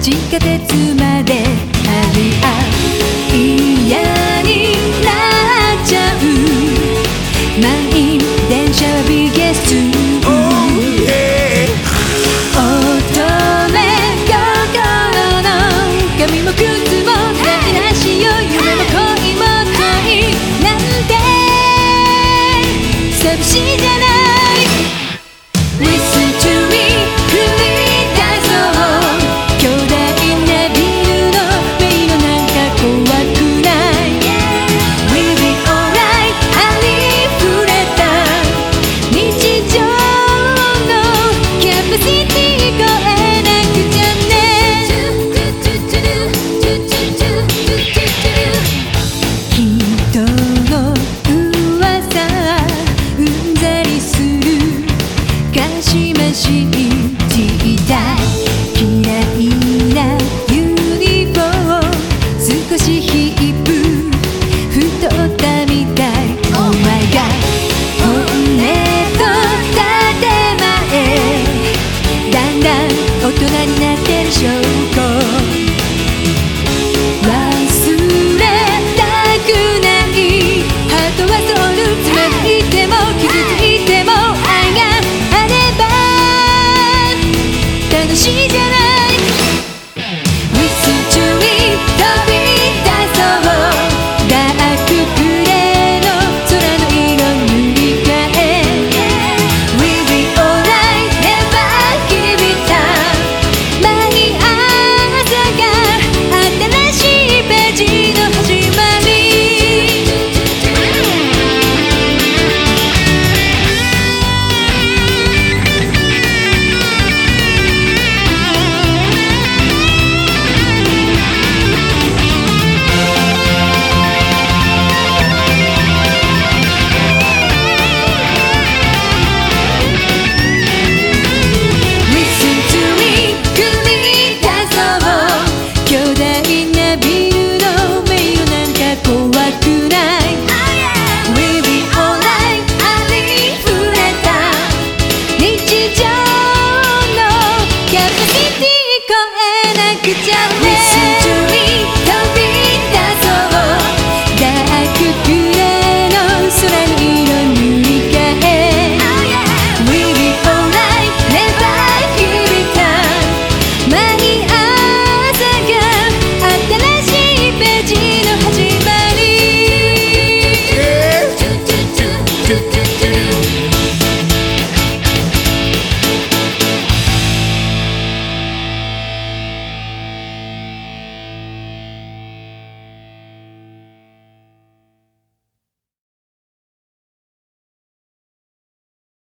地下鉄までありゃ嫌になっちゃう。毎日记得怖く